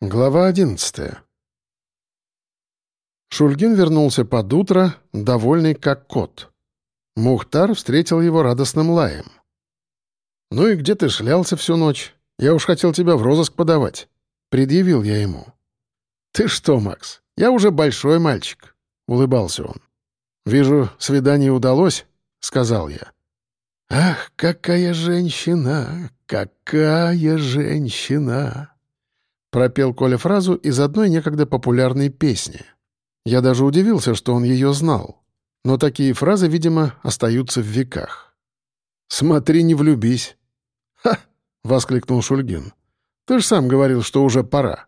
Глава одиннадцатая. Шульгин вернулся под утро, довольный как кот. Мухтар встретил его радостным лаем. «Ну и где ты шлялся всю ночь? Я уж хотел тебя в розыск подавать», — предъявил я ему. «Ты что, Макс, я уже большой мальчик», — улыбался он. «Вижу, свидание удалось», — сказал я. «Ах, какая женщина, какая женщина!» Пропел Коля фразу из одной некогда популярной песни. Я даже удивился, что он ее знал. Но такие фразы, видимо, остаются в веках. «Смотри, не влюбись». «Ха!» — воскликнул Шульгин. «Ты же сам говорил, что уже пора».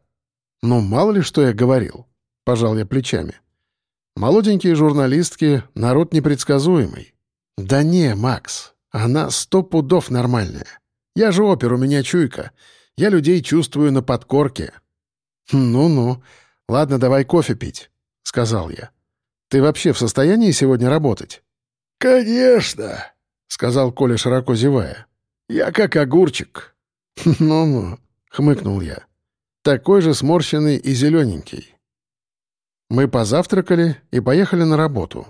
«Ну, мало ли, что я говорил», — пожал я плечами. «Молоденькие журналистки — народ непредсказуемый». «Да не, Макс, она сто пудов нормальная. Я же опер, у меня чуйка. Я людей чувствую на подкорке». «Ну-ну. Ладно, давай кофе пить», — сказал я. «Ты вообще в состоянии сегодня работать?» «Конечно», — сказал Коля, широко зевая. «Я как огурчик». «Ну-ну», — хмыкнул я. «Такой же сморщенный и зелененький». Мы позавтракали и поехали на работу.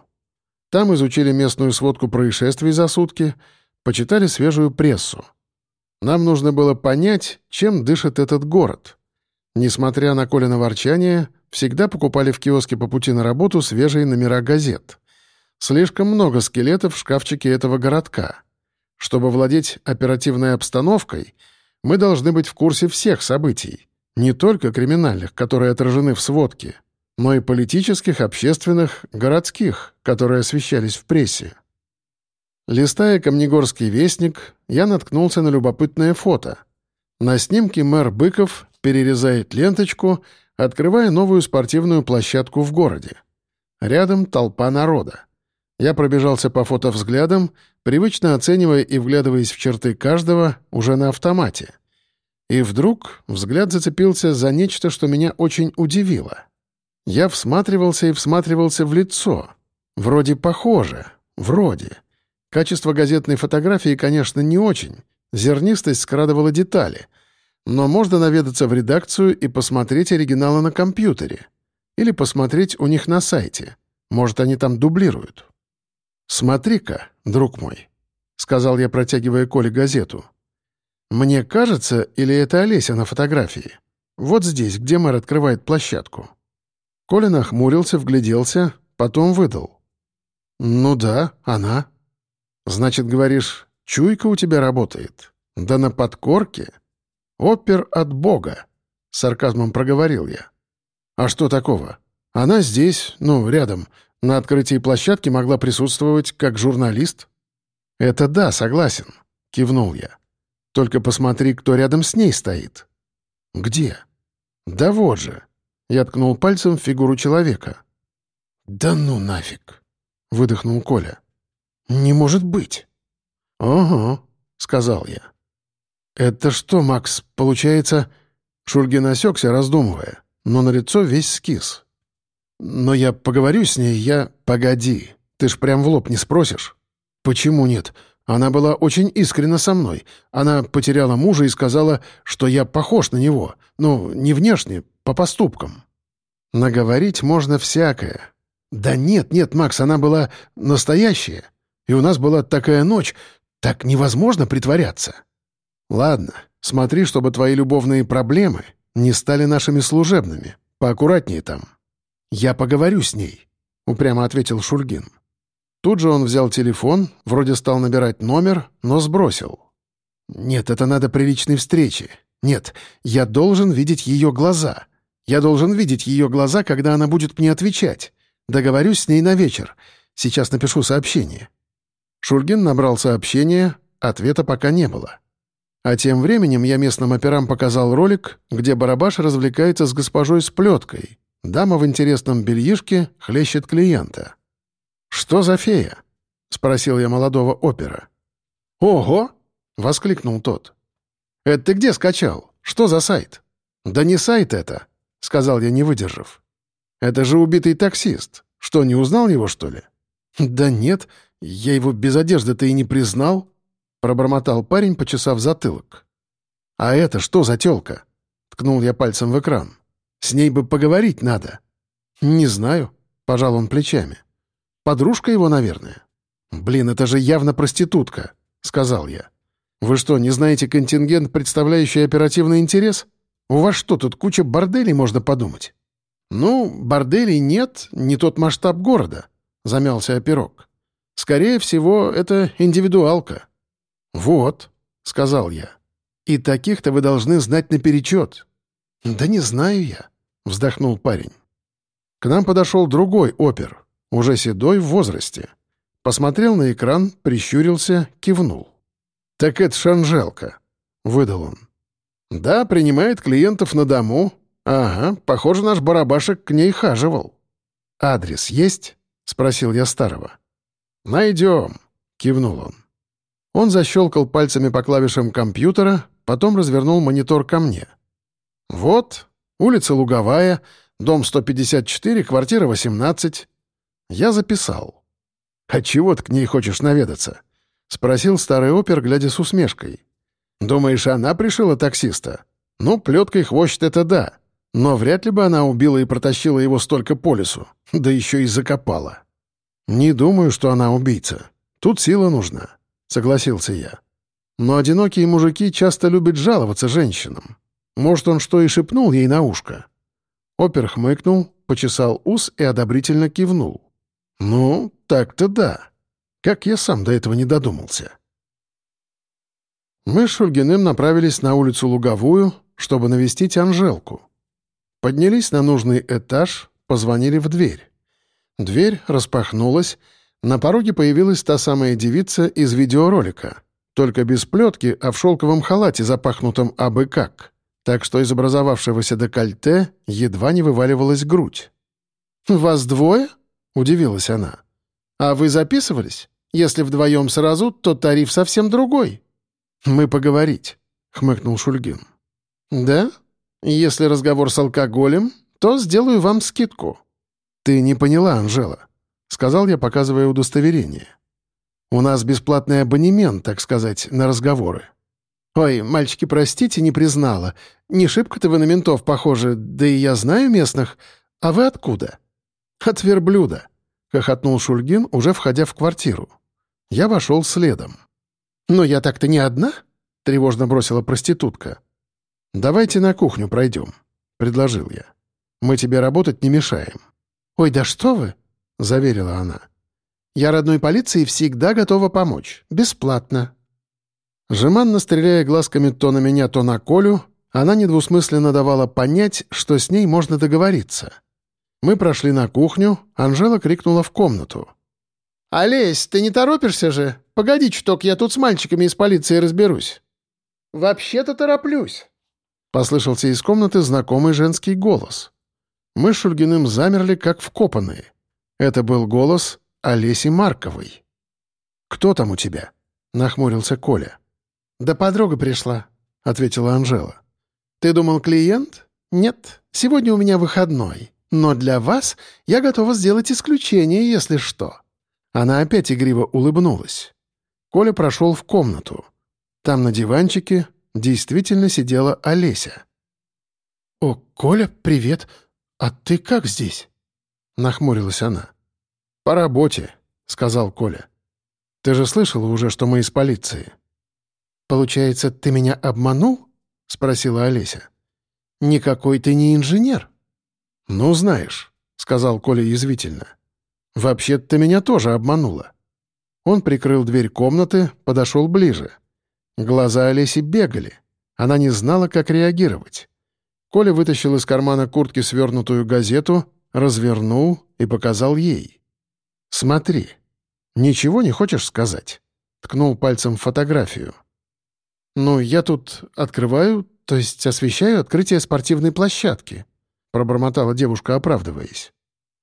Там изучили местную сводку происшествий за сутки, почитали свежую прессу. Нам нужно было понять, чем дышит этот город. Несмотря на Колина ворчание, всегда покупали в киоске по пути на работу свежие номера газет. Слишком много скелетов в шкафчике этого городка. Чтобы владеть оперативной обстановкой, мы должны быть в курсе всех событий, не только криминальных, которые отражены в сводке, но и политических, общественных, городских, которые освещались в прессе. Листая Камнегорский вестник, я наткнулся на любопытное фото. На снимке мэр Быков перерезает ленточку, открывая новую спортивную площадку в городе. Рядом толпа народа. Я пробежался по фото взглядом, привычно оценивая и вглядываясь в черты каждого уже на автомате. И вдруг взгляд зацепился за нечто, что меня очень удивило. Я всматривался и всматривался в лицо. Вроде похоже. Вроде. Качество газетной фотографии, конечно, не очень. Зернистость скрадывала детали. Но можно наведаться в редакцию и посмотреть оригиналы на компьютере. Или посмотреть у них на сайте. Может, они там дублируют. «Смотри-ка, друг мой», — сказал я, протягивая Коле газету. «Мне кажется, или это Олеся на фотографии? Вот здесь, где мэр открывает площадку». Коля нахмурился, вгляделся, потом выдал. «Ну да, она». Значит, говоришь, чуйка у тебя работает? Да на подкорке? Опер от Бога, — сарказмом проговорил я. А что такого? Она здесь, ну, рядом, на открытии площадки могла присутствовать как журналист? Это да, согласен, — кивнул я. Только посмотри, кто рядом с ней стоит. Где? Да вот же. Я ткнул пальцем в фигуру человека. «Да ну нафиг!» — выдохнул Коля. «Не может быть!» «Ого», — сказал я. «Это что, Макс, получается...» Шульгин осекся, раздумывая, но на лицо весь скис. «Но я поговорю с ней, я...» «Погоди, ты ж прям в лоб не спросишь?» «Почему нет? Она была очень искренна со мной. Она потеряла мужа и сказала, что я похож на него. Ну, не внешне, по поступкам». «Наговорить можно всякое». «Да нет, нет, Макс, она была настоящая. И у нас была такая ночь, так невозможно притворяться. Ладно, смотри, чтобы твои любовные проблемы не стали нашими служебными. Поаккуратнее там. Я поговорю с ней, — упрямо ответил Шульгин. Тут же он взял телефон, вроде стал набирать номер, но сбросил. «Нет, это надо при личной встрече. Нет, я должен видеть ее глаза. Я должен видеть ее глаза, когда она будет мне отвечать. Договорюсь с ней на вечер. Сейчас напишу сообщение». Шульгин набрал сообщение, ответа пока не было. А тем временем я местным операм показал ролик, где Барабаш развлекается с госпожой с плеткой. Дама в интересном бельишке хлещет клиента. «Что за фея?» — спросил я молодого опера. «Ого!» — воскликнул тот. «Это ты где скачал? Что за сайт?» «Да не сайт это», — сказал я, не выдержав. «Это же убитый таксист. Что, не узнал его, что ли?» «Да нет, «Я его без одежды-то и не признал», — пробормотал парень, почесав затылок. «А это что за тёлка?» — ткнул я пальцем в экран. «С ней бы поговорить надо». «Не знаю», — пожал он плечами. «Подружка его, наверное». «Блин, это же явно проститутка», — сказал я. «Вы что, не знаете контингент, представляющий оперативный интерес? У вас что, тут куча борделей, можно подумать?» «Ну, борделей нет, не тот масштаб города», — замялся оперок. «Скорее всего, это индивидуалка». «Вот», — сказал я. «И таких-то вы должны знать наперечет». «Да не знаю я», — вздохнул парень. К нам подошел другой опер, уже седой в возрасте. Посмотрел на экран, прищурился, кивнул. «Так это Шанжелка», — выдал он. «Да, принимает клиентов на дому. Ага, похоже, наш барабашек к ней хаживал». «Адрес есть?» — спросил я старого. «Найдем», — кивнул он. Он защелкал пальцами по клавишам компьютера, потом развернул монитор ко мне. «Вот, улица Луговая, дом 154, квартира 18». Я записал. «А чего ты к ней хочешь наведаться?» — спросил старый опер, глядя с усмешкой. «Думаешь, она пришила таксиста? Ну, плеткой хвощет это да. Но вряд ли бы она убила и протащила его столько по лесу, да еще и закопала». «Не думаю, что она убийца. Тут сила нужна», — согласился я. «Но одинокие мужики часто любят жаловаться женщинам. Может, он что и шепнул ей на ушко?» Опер хмыкнул, почесал ус и одобрительно кивнул. «Ну, так-то да. Как я сам до этого не додумался». Мы с Шульгиным направились на улицу Луговую, чтобы навестить Анжелку. Поднялись на нужный этаж, позвонили в дверь. Дверь распахнулась, на пороге появилась та самая девица из видеоролика, только без плетки, а в шелковом халате, запахнутом абы как, так что из образовавшегося декольте едва не вываливалась грудь. «Вас двое?» — удивилась она. «А вы записывались? Если вдвоем сразу, то тариф совсем другой». «Мы поговорить», — хмыкнул Шульгин. «Да? Если разговор с алкоголем, то сделаю вам скидку». «Ты не поняла, Анжела», — сказал я, показывая удостоверение. «У нас бесплатный абонемент, так сказать, на разговоры». «Ой, мальчики, простите, не признала. Не шибко-то вы на ментов похожи, да и я знаю местных. А вы откуда?» «От верблюда», — хохотнул Шульгин, уже входя в квартиру. Я вошел следом. «Но я так-то не одна?» — тревожно бросила проститутка. «Давайте на кухню пройдем», — предложил я. «Мы тебе работать не мешаем». «Ой, да что вы!» — заверила она. «Я родной полиции всегда готова помочь. Бесплатно». Жеманно стреляя глазками то на меня, то на Колю, она недвусмысленно давала понять, что с ней можно договориться. Мы прошли на кухню, Анжела крикнула в комнату. «Олесь, ты не торопишься же? Погоди чуток, я тут с мальчиками из полиции разберусь». «Вообще-то тороплюсь», — послышался из комнаты знакомый женский голос. Мы с Шульгиным замерли, как вкопанные. Это был голос Олеси Марковой. «Кто там у тебя?» — нахмурился Коля. «Да подруга пришла», — ответила Анжела. «Ты думал, клиент? Нет, сегодня у меня выходной. Но для вас я готова сделать исключение, если что». Она опять игриво улыбнулась. Коля прошел в комнату. Там на диванчике действительно сидела Олеся. «О, Коля, привет! «А ты как здесь?» — нахмурилась она. «По работе», — сказал Коля. «Ты же слышала уже, что мы из полиции?» «Получается, ты меня обманул?» — спросила Олеся. «Никакой ты не инженер». «Ну, знаешь», — сказал Коля язвительно. «Вообще-то ты меня тоже обманула». Он прикрыл дверь комнаты, подошел ближе. Глаза Олеси бегали. Она не знала, как реагировать. Коля вытащил из кармана куртки свернутую газету, развернул и показал ей. «Смотри. Ничего не хочешь сказать?» Ткнул пальцем в фотографию. «Ну, я тут открываю, то есть освещаю открытие спортивной площадки», пробормотала девушка, оправдываясь.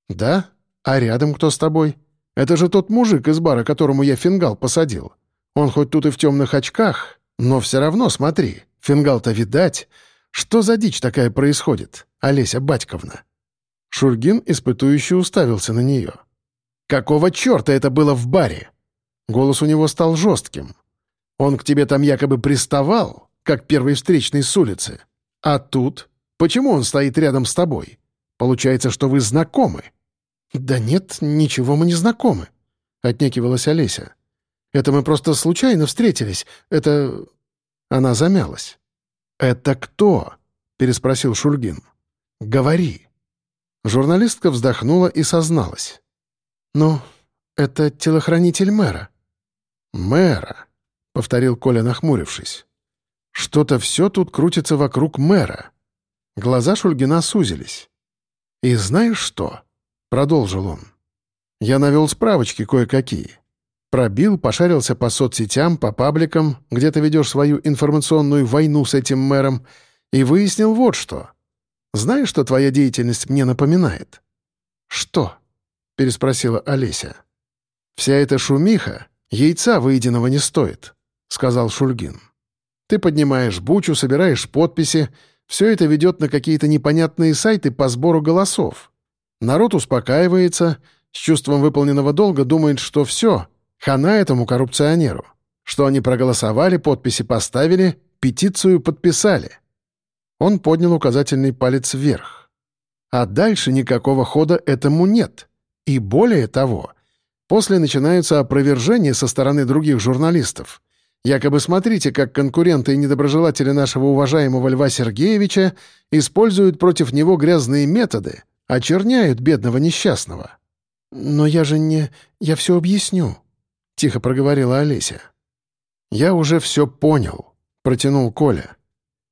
«Да? А рядом кто с тобой? Это же тот мужик из бара, которому я фингал посадил. Он хоть тут и в темных очках, но все равно смотри, фингал-то видать, что за дичь такая происходит, Олеся Батьковна?» Шульгин испытующе уставился на нее. «Какого черта это было в баре?» Голос у него стал жестким. «Он к тебе там якобы приставал, как первый встречный с улицы. А тут Почему он стоит рядом с тобой? Получается, что вы знакомы». «Да нет, ничего мы не знакомы», — отнекивалась Олеся. «Это мы просто случайно встретились. Это...» Она замялась. «Это кто?» — переспросил Шульгин. «Говори». Журналистка вздохнула и созналась. «Ну, это телохранитель мэра». «Мэра», — повторил Коля, нахмурившись. «Что-то все тут крутится вокруг мэра». Глаза Шульгина сузились. «И знаешь что?» — продолжил он. «Я навел справочки кое-какие. Пробил, пошарился по соцсетям, по пабликам, где ты ведешь свою информационную войну с этим мэром, и выяснил вот что. Знаешь, что твоя деятельность мне напоминает?» «Что?» — переспросила Олеся. «Вся эта шумиха яйца выеденного не стоит», — сказал Шульгин. «Ты поднимаешь бучу, собираешь подписи, все это ведет на какие-то непонятные сайты по сбору голосов. Народ успокаивается, с чувством выполненного долга думает, что все, хана этому коррупционеру, что они проголосовали, подписи поставили, петицию подписали. Он поднял указательный палец вверх. А дальше никакого хода этому нет. И более того, после начинаются опровержения со стороны других журналистов. Якобы смотрите, как конкуренты и недоброжелатели нашего уважаемого Льва Сергеевича используют против него грязные методы, очерняют бедного несчастного. «Но я же не... Я все объясню», — тихо проговорила Олеся. «Я уже все понял», — протянул Коля.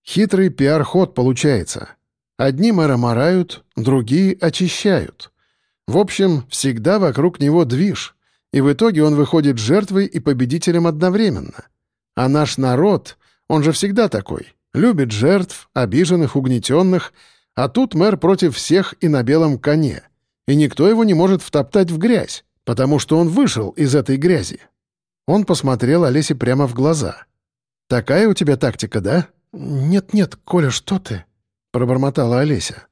«Хитрый пиар-ход получается. Одни мэра морают, другие очищают. В общем, всегда вокруг него движ, и в итоге он выходит жертвой и победителем одновременно. А наш народ, он же всегда такой, любит жертв, обиженных, угнетенных, а тут мэр против всех и на белом коне. И никто его не может втоптать в грязь, потому что он вышел из этой грязи. Он посмотрел Олесе прямо в глаза. «Такая у тебя тактика, да?» «Нет-нет, Коля, что ты?» — пробормотала Олеся.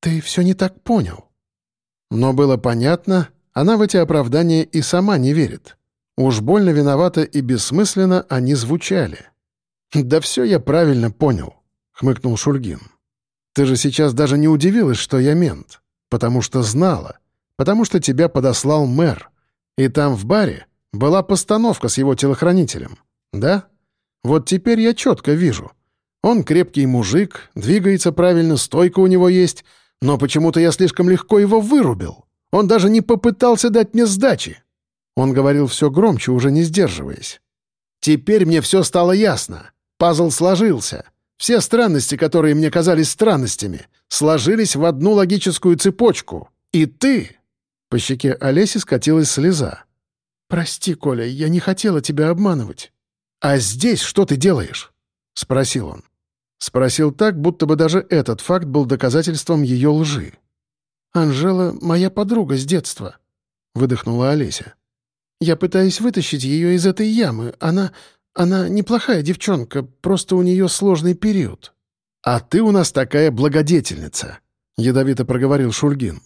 «Ты все не так понял». Но было понятно, она в эти оправдания и сама не верит. Уж больно виновато и бессмысленно они звучали. «Да все я правильно понял», — хмыкнул Шульгин. «Ты же сейчас даже не удивилась, что я мент, потому что знала, потому что тебя подослал мэр, и там в баре была постановка с его телохранителем, да? Вот теперь я четко вижу. Он крепкий мужик, двигается правильно, стойка у него есть, но почему-то я слишком легко его вырубил. Он даже не попытался дать мне сдачи. Он говорил все громче, уже не сдерживаясь. «Теперь мне все стало ясно. Пазл сложился. Все странности, которые мне казались странностями, сложились в одну логическую цепочку. И ты...» По щеке Олеси скатилась слеза. «Прости, Коля, я не хотела тебя обманывать». «А здесь что ты делаешь?» — спросил он. Спросил так, будто бы даже этот факт был доказательством ее лжи. «Анжела — моя подруга с детства», — выдохнула Олеся. Я пытаюсь вытащить ее из этой ямы. Она... она неплохая девчонка, просто у нее сложный период». «А ты у нас такая благодетельница», — ядовито проговорил Шульгин.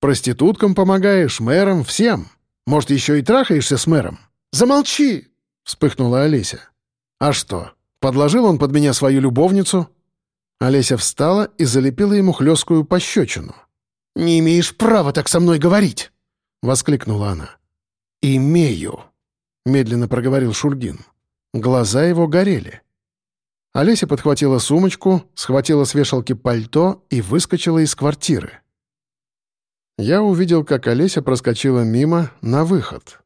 «Проституткам помогаешь, мэрам, всем. Может, еще и трахаешься с мэром?» «Замолчи!» — вспыхнула Олеся. «А что, подложил он под меня свою любовницу?» Олеся встала и залепила ему хлесткую пощечину. «Не имеешь права так со мной говорить!» — воскликнула она. «Имею», — медленно проговорил Шульгин. Глаза его горели. Олеся подхватила сумочку, схватила с вешалки пальто и выскочила из квартиры. Я увидел, как Олеся проскочила мимо на выход.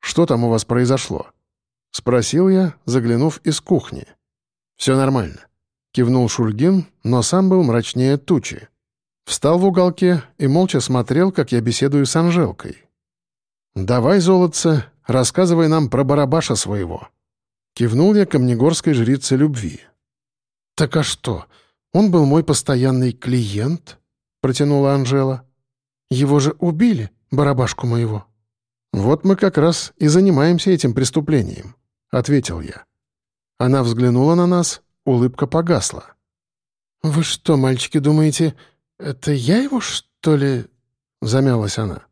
«Что там у вас произошло?» — спросил я, заглянув из кухни. «Все нормально», — кивнул Шульгин, но сам был мрачнее тучи. Встал в уголке и молча смотрел, как я беседую с Анжелкой. «Давай, золотце, рассказывай нам про барабаша своего». Кивнул я камнегорской жрице любви. «Так а что, он был мой постоянный клиент?» — протянула Анжела. «Его же убили, барабашку моего». «Вот мы как раз и занимаемся этим преступлением», — ответил я. Она взглянула на нас, улыбка погасла. «Вы что, мальчики, думаете, это я его, что ли?» — замялась она.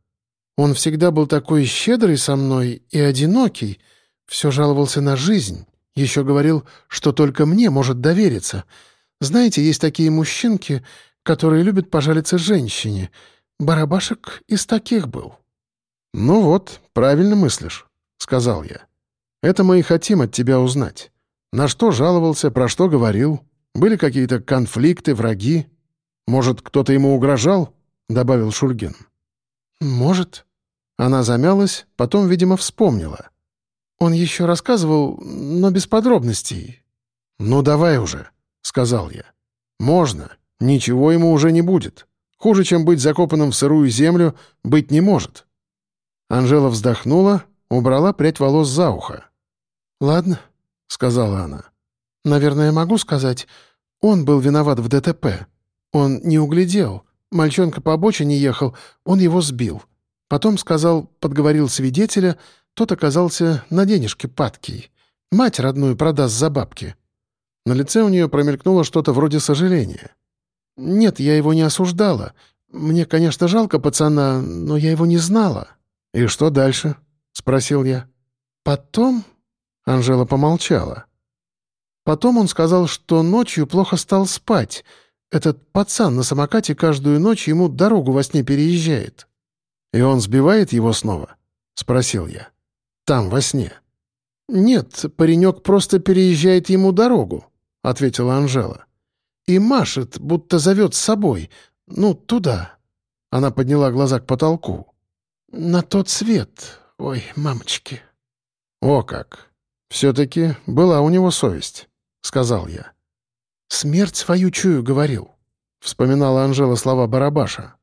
Он всегда был такой щедрый со мной и одинокий, все жаловался на жизнь, еще говорил, что только мне может довериться. Знаете, есть такие мужчинки, которые любят пожалиться женщине. Барабашек из таких был». «Ну вот, правильно мыслишь», — сказал я. «Это мы и хотим от тебя узнать. На что жаловался, про что говорил? Были какие-то конфликты, враги? Может, кто-то ему угрожал?» — добавил Шульгин. «Может». Она замялась, потом, видимо, вспомнила. Он еще рассказывал, но без подробностей. «Ну давай уже», — сказал я. «Можно. Ничего ему уже не будет. Хуже, чем быть закопанным в сырую землю, быть не может». Анжела вздохнула, убрала прядь волос за ухо. «Ладно», — сказала она. «Наверное, могу сказать, он был виноват в ДТП. Он не углядел. Мальчонка по обочине ехал, он его сбил. Потом сказал, подговорил свидетеля, тот оказался на денежке падкий. Мать родную продаст за бабки. На лице у нее промелькнуло что-то вроде сожаления. «Нет, я его не осуждала. Мне, конечно, жалко пацана, но я его не знала». «И что дальше?» — спросил я. «Потом...» — Анжела помолчала. «Потом он сказал, что ночью плохо стал спать. Этот пацан на самокате каждую ночь ему дорогу во сне переезжает». «И он сбивает его снова?» — спросил я. «Там, во сне». «Нет, паренек просто переезжает ему дорогу», — ответила Анжела. «И машет, будто зовет с собой. Ну, туда». Она подняла глаза к потолку. «На тот свет. Ой, мамочки». «О как! Все-таки была у него совесть», — сказал я. «Смерть свою чую, говорил», — вспоминала Анжела слова Барабаша.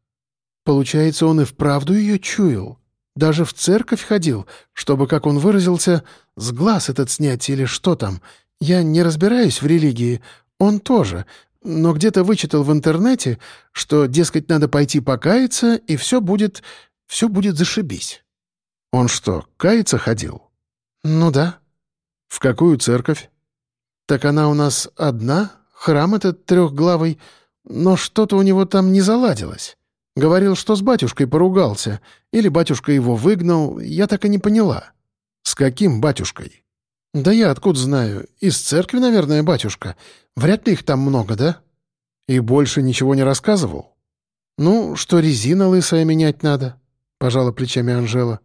«Получается, он и вправду ее чуял. Даже в церковь ходил, чтобы, как он выразился, с глаз этот снять или что там. Я не разбираюсь в религии, он тоже, но где-то вычитал в интернете, что, дескать, надо пойти покаяться, и все будет все будет зашибись». «Он что, каяться ходил?» «Ну да». «В какую церковь?» «Так она у нас одна, храм этот трехглавый, но что-то у него там не заладилось. Говорил, что с батюшкой поругался, или батюшка его выгнал, я так и не поняла». «С каким батюшкой?» «Да я откуда знаю. Из церкви, наверное, батюшка. Вряд ли их там много, да?» «И больше ничего не рассказывал?» «Ну, что резина лысая менять надо». — пожала плечами Анжела.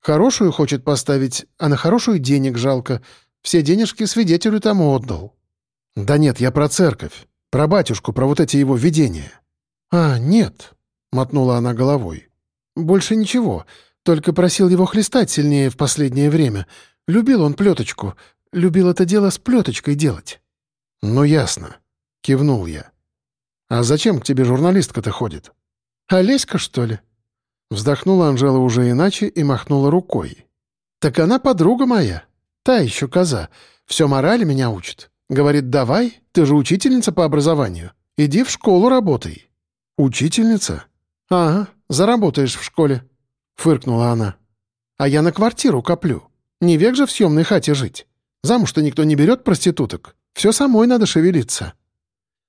«Хорошую хочет поставить, а на хорошую денег жалко. Все денежки свидетелю тому отдал». «Да нет, я про церковь. Про батюшку, про вот эти его видения». «А, нет», — мотнула она головой. «Больше ничего. Только просил его хлестать сильнее в последнее время. Любил он плеточку. Любил это дело с плеточкой делать». «Ну, ясно», — кивнул я. «А зачем к тебе журналистка-то ходит?» «Олеська, что ли?» Вздохнула Анжела уже иначе и махнула рукой. «Так она подруга моя. Та еще коза. Все морали меня учит. Говорит, давай, ты же учительница по образованию. Иди в школу работай». «Учительница?» «Ага, заработаешь в школе», — фыркнула она. «А я на квартиру коплю. Не век же в съемной хате жить. Замуж-то никто не берет проституток. Все самой надо шевелиться».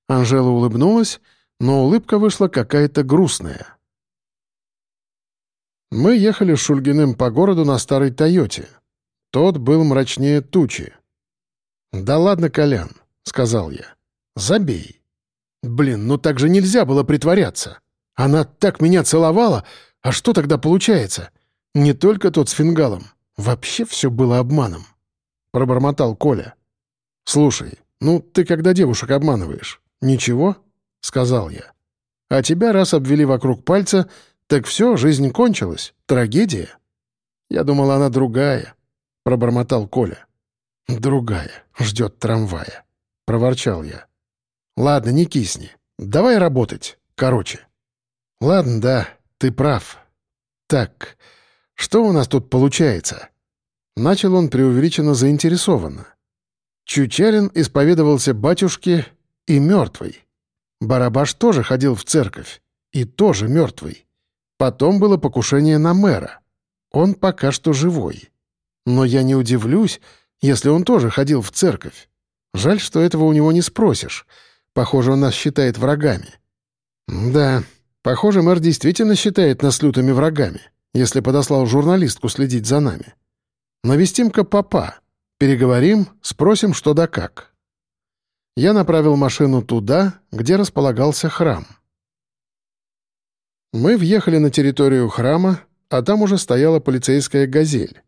Анжела улыбнулась, но улыбка вышла какая-то грустная. Мы ехали с Шульгиным по городу на старой «Тойоте». Тот был мрачнее тучи. «Да ладно, Колян», — сказал я. «Забей». «Блин, ну так же нельзя было притворяться. Она так меня целовала, а что тогда получается? Не только тот с фингалом. Вообще все было обманом», — пробормотал Коля. «Слушай, ну ты когда девушек обманываешь, ничего?» — сказал я. «А тебя раз обвели вокруг пальца, «Так все, жизнь кончилась. Трагедия?» «Я думал, она другая», — пробормотал Коля. «Другая. Ждет трамвая», — проворчал я. «Ладно, не кисни. Давай работать. Короче». «Ладно, да, ты прав. Так, что у нас тут получается?» Начал он преувеличенно заинтересованно. Чучалин исповедовался батюшке и мертвый. Барабаш тоже ходил в церковь и тоже мертвый. Потом было покушение на мэра. Он пока что живой. Но я не удивлюсь, если он тоже ходил в церковь. Жаль, что этого у него не спросишь. Похоже, он нас считает врагами. Да, похоже, мэр действительно считает нас лютыми врагами, если подослал журналистку следить за нами. Навестим-ка папа. Переговорим, спросим, что да как. Я направил машину туда, где располагался храм. Мы въехали на территорию храма, а там уже стояла полицейская «Газель».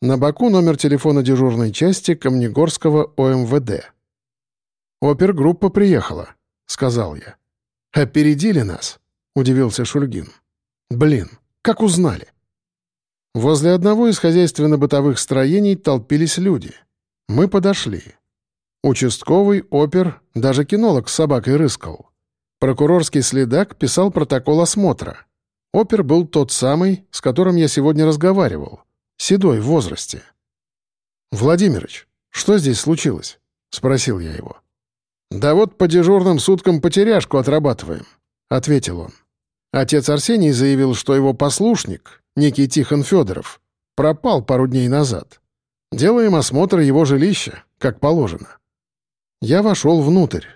На боку номер телефона дежурной части Камнегорского ОМВД. «Опергруппа приехала», — сказал я. «Опередили нас», — удивился Шульгин. «Блин, как узнали?» Возле одного из хозяйственно-бытовых строений толпились люди. Мы подошли. Участковый, опер, даже кинолог с собакой рыскал. Прокурорский следак писал протокол осмотра. Опер был тот самый, с которым я сегодня разговаривал. Седой в возрасте. «Владимирыч, что здесь случилось?» — спросил я его. «Да вот по дежурным суткам потеряшку отрабатываем», — ответил он. Отец Арсений заявил, что его послушник, некий Тихон Федоров, пропал пару дней назад. Делаем осмотр его жилища, как положено. Я вошел внутрь.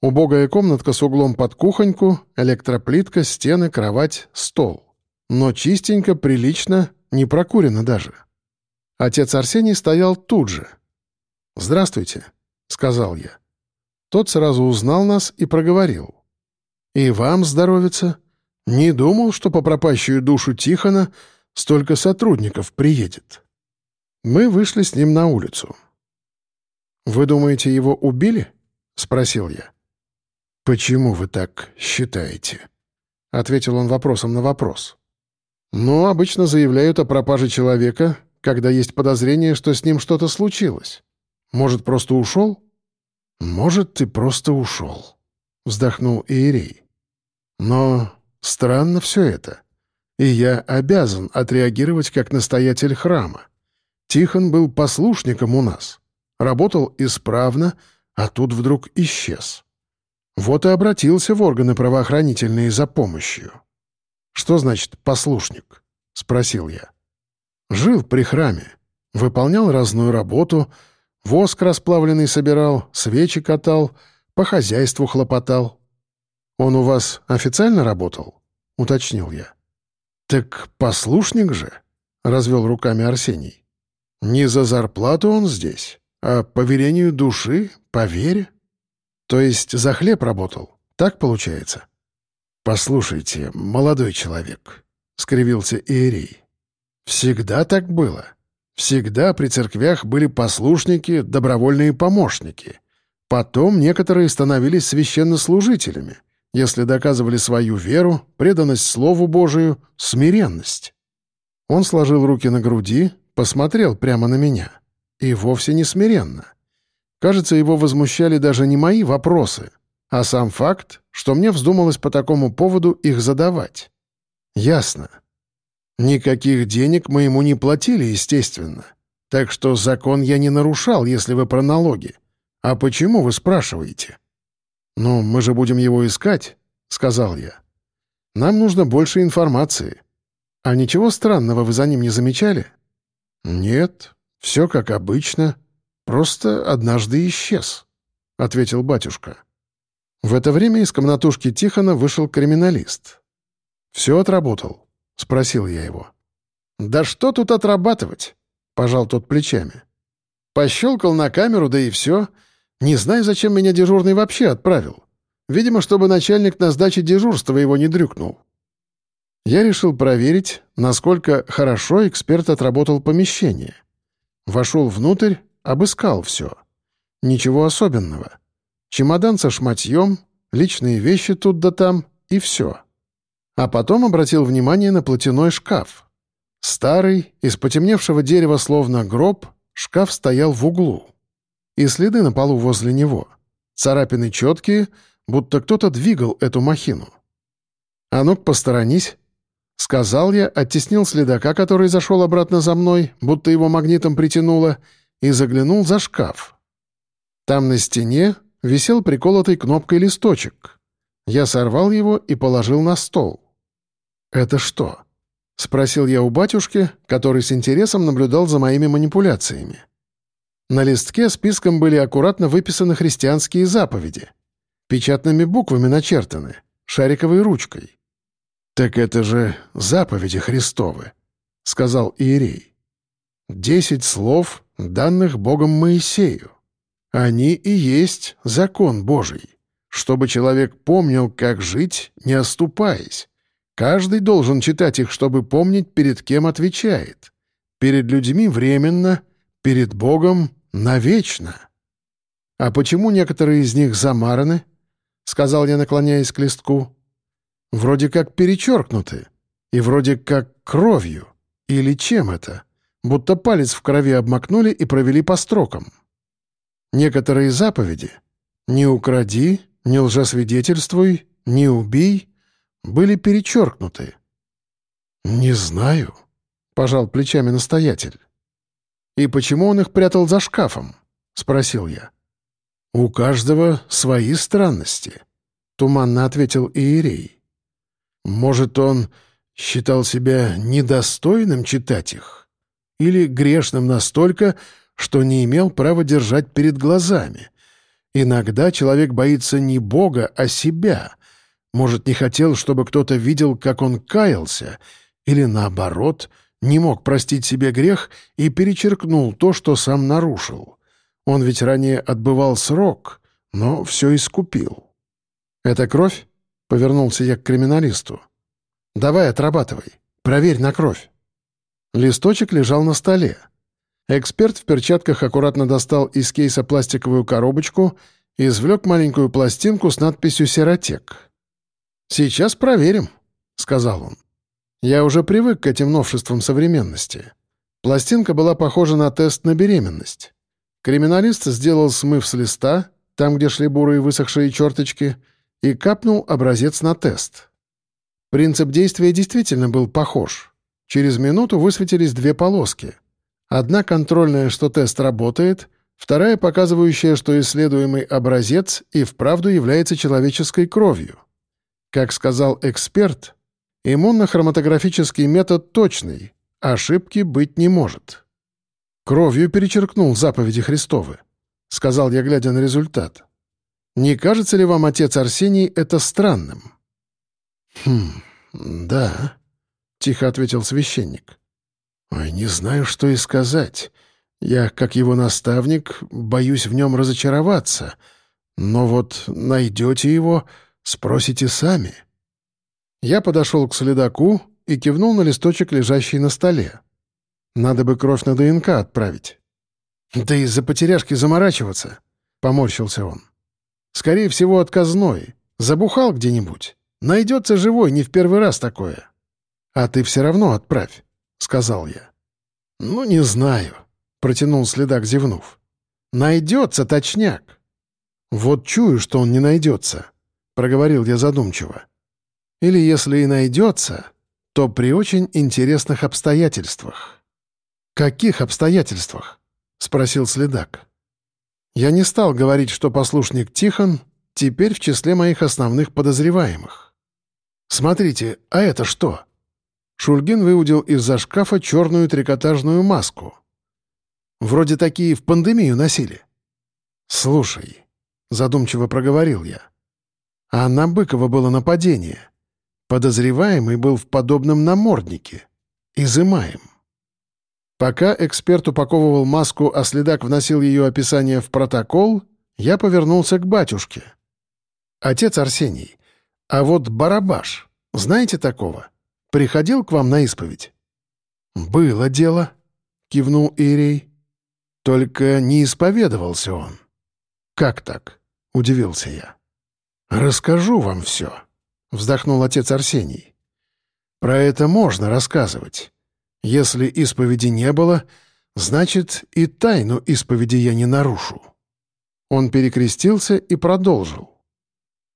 Убогая комнатка с углом под кухоньку, электроплитка, стены, кровать, стол. Но чистенько, прилично, не прокурено даже. Отец Арсений стоял тут же. «Здравствуйте», — сказал я. Тот сразу узнал нас и проговорил. «И вам здоровится. Не думал, что по пропащую душу Тихона столько сотрудников приедет». Мы вышли с ним на улицу. «Вы думаете, его убили?» — спросил я. «Почему вы так считаете?» — ответил он вопросом на вопрос. «Ну, обычно заявляют о пропаже человека, когда есть подозрение, что с ним что-то случилось. Может, просто ушел?» «Может, ты просто ушел», — вздохнул Иерей. «Но странно все это, и я обязан отреагировать как настоятель храма. Тихон был послушником у нас, работал исправно, а тут вдруг исчез. Вот и обратился в органы правоохранительные за помощью. «Что значит «послушник»?» — спросил я. «Жил при храме, выполнял разную работу, Воск расплавленный собирал, свечи катал, по хозяйству хлопотал. «Он у вас официально работал?» — уточнил я. «Так послушник же», — развел руками Арсений. «Не за зарплату он здесь, а по велению души, по вере. То есть за хлеб работал, так получается?» «Послушайте, молодой человек», — скривился Иерей. «Всегда так было. Всегда при церквях были послушники, добровольные помощники. Потом некоторые становились священнослужителями, если доказывали свою веру, преданность Слову Божию, смиренность. Он сложил руки на груди, посмотрел прямо на меня. И вовсе не смиренно. Кажется, его возмущали даже не мои вопросы, а сам факт, что мне вздумалось по такому поводу их задавать. Ясно. Никаких денег мы ему не платили, естественно. Так что закон я не нарушал, если вы про налоги. А почему вы спрашиваете? «Ну, мы же будем его искать», — сказал я. «Нам нужно больше информации. А ничего странного вы за ним не замечали?» «Нет, все как обычно. Просто однажды исчез», — ответил батюшка. В это время из комнатушки Тихона вышел криминалист. «Все отработал», — спросил я его. «Да что тут отрабатывать?» — пожал тот плечами. «Пощелкал на камеру, да и все. Не знаю, зачем меня дежурный вообще отправил. Видимо, чтобы начальник на сдаче дежурства его не дрюкнул». Я решил проверить, насколько хорошо эксперт отработал помещение. Вошел внутрь, обыскал все. Ничего особенного. Чемодан со шматьем, личные вещи тут да там и все. А потом обратил внимание на платяной шкаф. Старый, из потемневшего дерева словно гроб, шкаф стоял в углу. И следы на полу возле него. Царапины четкие, будто кто-то двигал эту махину. «А ну-ка, посторонись!» Сказал я, оттеснил следака, который зашел обратно за мной, будто его магнитом притянуло, и заглянул за шкаф. Там на стене висел приколотый кнопкой листочек. Я сорвал его и положил на стол. «Это что?» — спросил я у батюшки, который с интересом наблюдал за моими манипуляциями. На листке списком были аккуратно выписаны христианские заповеди. Печатными буквами начертаны, шариковой ручкой. «Так это же заповеди Христовы», — сказал Иерей. «Десять слов, данных Богом Моисею. Они и есть закон Божий, чтобы человек помнил, как жить, не оступаясь. Каждый должен читать их, чтобы помнить, перед кем отвечает. Перед людьми временно, перед Богом навечно. «А почему некоторые из них замараны?» — сказал я, наклоняясь к листку. «Вроде как перечеркнуты, и вроде как кровью. Или чем это? Будто палец в крови обмакнули и провели по строкам. Некоторые заповеди «не укради», «не лжесвидетельствуй», «не убий» были перечеркнуты. «Не знаю», — пожал плечами настоятель. «И почему он их прятал за шкафом?» — спросил я. «У каждого свои странности», — туманно ответил Иерей. «Может, он считал себя недостойным читать их? Или грешным настолько, что не имел права держать перед глазами? Иногда человек боится не Бога, а себя. Может, не хотел, чтобы кто-то видел, как он каялся, или, наоборот, не мог простить себе грех и перечеркнул то, что сам нарушил». Он ведь ранее отбывал срок, но все искупил. «Это кровь?» — повернулся я к криминалисту. «Давай, отрабатывай. Проверь на кровь». Листочек лежал на столе. Эксперт в перчатках аккуратно достал из кейса пластиковую коробочку и извлек маленькую пластинку с надписью «Сиротек». «Сейчас проверим», — сказал он. «Я уже привык к этим новшествам современности. Пластинка была похожа на тест на беременность. Криминалист сделал смыв с листа, там, где шли бурые высохшие черточки, и капнул образец на тест. Принцип действия действительно был похож. Через минуту высветились две полоски. Одна контрольная, что тест работает, вторая показывающая, что исследуемый образец и вправду является человеческой кровью. Как сказал эксперт, иммунно-хроматографический метод точный, ошибки быть не может. Кровью перечеркнул заповеди Христовы», — сказал я, глядя на результат. «Не кажется ли вам, отец Арсений, это странным?» «Хм, да», — тихо ответил священник. «Ой, не знаю, что и сказать. Я, как его наставник, боюсь в нем разочароваться. Но вот найдете его, спросите сами». Я подошел к следаку и кивнул на листочек, лежащий на столе. Надо бы кровь на ДНК отправить. Да из-за потеряшки заморачиваться, — поморщился он. Скорее всего, отказной. Забухал где-нибудь. Найдется живой, не в первый раз такое. А ты все равно отправь, — сказал я. Ну, не знаю, — протянул следак, зевнув. Найдется точняк. Вот чую, что он не найдется, — проговорил я задумчиво. Или если и найдется, то при очень интересных обстоятельствах. «Каких обстоятельствах?» — спросил следак. Я не стал говорить, что послушник Тихон теперь в числе моих основных подозреваемых. «Смотрите, а это что?» Шульгин выудил из-за шкафа черную трикотажную маску. «Вроде такие в пандемию носили». «Слушай», — задумчиво проговорил я, — «а на Быкова было нападение. Подозреваемый был в подобном наморднике. Изымаем». Пока эксперт упаковывал маску, а следак вносил ее описание в протокол, я повернулся к батюшке. «Отец Арсений, а вот Барабаш, знаете такого? Приходил к вам на исповедь?» «Было дело», — кивнул Ирей. «Только не исповедовался он». «Как так?» — удивился я. «Расскажу вам все», — вздохнул отец Арсений. «Про это можно рассказывать. Если исповеди не было, значит, и тайну исповеди я не нарушу». Он перекрестился и продолжил.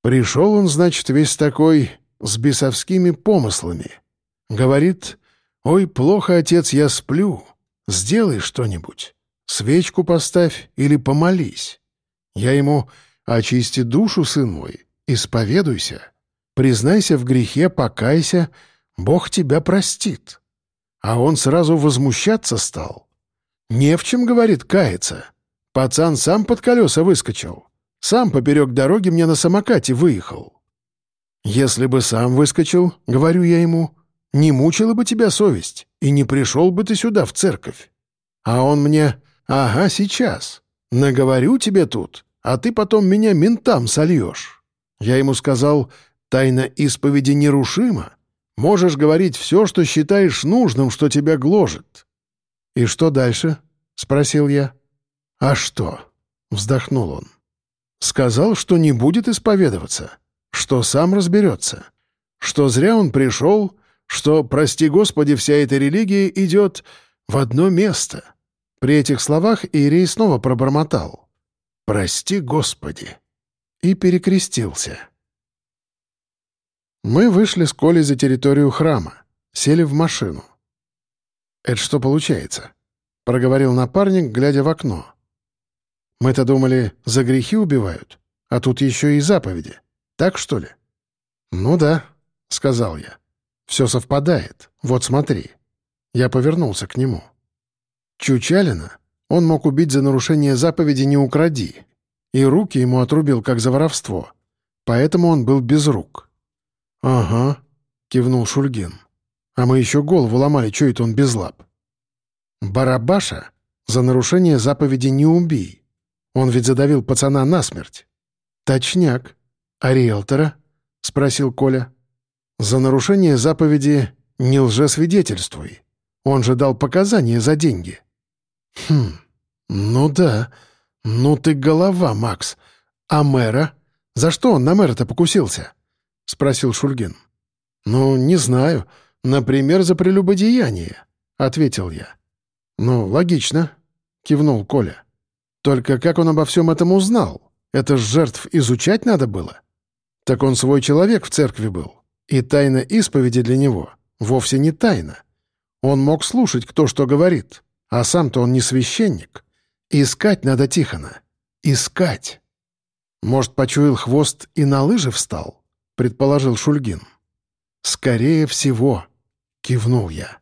«Пришел он, значит, весь такой, с бесовскими помыслами. Говорит, «Ой, плохо, отец, я сплю. Сделай что-нибудь. Свечку поставь или помолись». Я ему «Очисти душу, сын мой, исповедуйся. Признайся в грехе, покайся, Бог тебя простит». А он сразу возмущаться стал. «Не в чем, — говорит, — каяться. Пацан сам под колеса выскочил. Сам поперек дороги мне на самокате выехал. Если бы сам выскочил, — говорю я ему, — не мучила бы тебя совесть, и не пришел бы ты сюда, в церковь. А он мне, ага, сейчас. Наговорю тебе тут, а ты потом меня ментам сольешь. Я ему сказал, тайна исповеди нерушима. Можешь говорить все, что считаешь нужным, что тебя гложет». «И что дальше?» — спросил я. «А что?» — вздохнул он. «Сказал, что не будет исповедоваться, что сам разберется, что зря он пришел, что, прости Господи, вся эта религия идет в одно место». При этих словах Иерей снова пробормотал. «Прости Господи!» и перекрестился. Мы вышли с Колей за территорию храма, сели в машину. «Это что получается?» — проговорил напарник, глядя в окно. «Мы-то думали, за грехи убивают, а тут еще и заповеди. Так, что ли?» «Ну да», — сказал я. «Все совпадает. Вот смотри». Я повернулся к нему. Чучалина он мог убить за нарушение заповеди «не укради», и руки ему отрубил как за воровство. Поэтому он был без рук. «Ага», — кивнул Шульгин. «А мы еще голову ломали, что это он без лап?» «Барабаша за нарушение заповеди «не убей». Он ведь задавил пацана насмерть». «Точняк. А риэлтора?» — спросил Коля. «За нарушение заповеди «не лжесвидетельствуй». Он же дал показания за деньги». «Хм, ну да. Ну ты голова, Макс. А мэра? За что он на мэра-то покусился?» — спросил Шульгин. «Ну, не знаю. Например, за прелюбодеяние», — ответил я. «Ну, логично», — кивнул Коля. «Только как он обо всем этом узнал? Это ж жертв изучать надо было?» «Так он свой человек в церкви был, и тайна исповеди для него вовсе не тайна. Он мог слушать, кто что говорит, а сам-то он не священник. Искать надо Тихона. Искать!» «Может, почуял хвост и на лыжи встал?» — предположил Шульгин. «Скорее всего», — кивнул я.